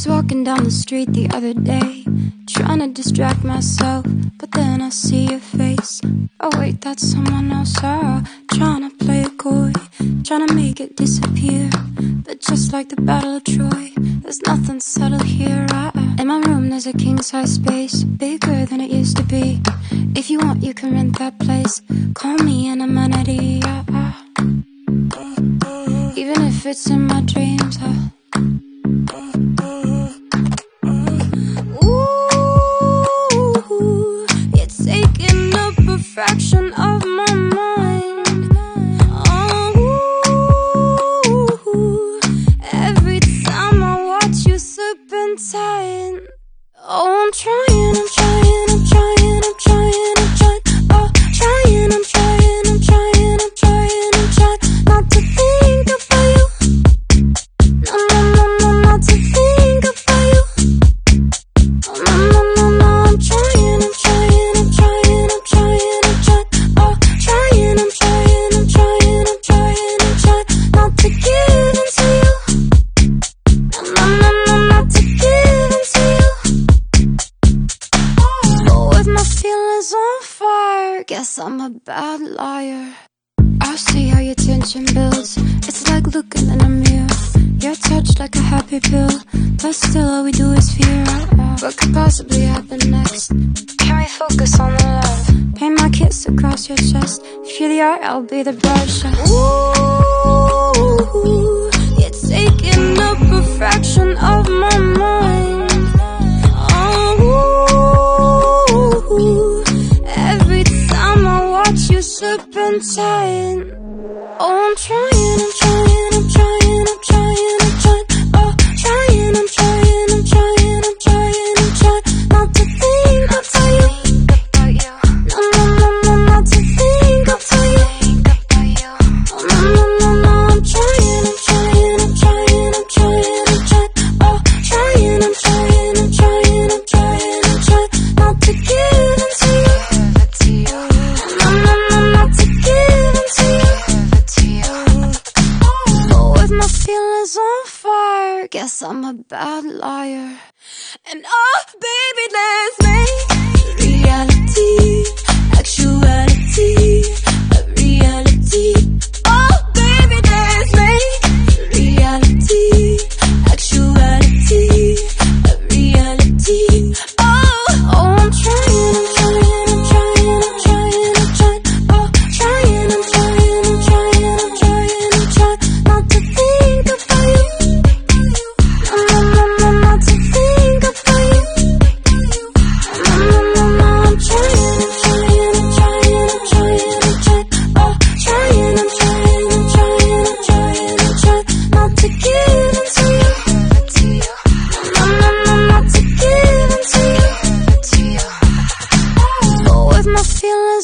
was walking down the street the other day, trying to distract myself, but then I see your face. Oh wait, that's someone else. Oh, trying to play it coy, trying to make it disappear. But just like the Battle of Troy, there's nothing subtle here. I, in my room, there's a king size space, bigger than it used to be. If you want, you can rent that place. Call me an amenity. I, even if it's in my dreams. I, serpentine. Oh, trying, I'm trying, guess I'm a bad liar. I see how your tension builds. It's like looking in a mirror. You're touched like a happy pill, but still all we do is fear. What could possibly happen next? Can we focus on the love? Paint my kiss across your chest. If you're the art, I'll be the brush. Ooh, Oh, I'm trying, feelings on fire, guess I'm a bad liar. And oh, baby, let's make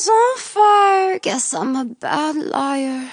on fire, guess I'm a bad liar.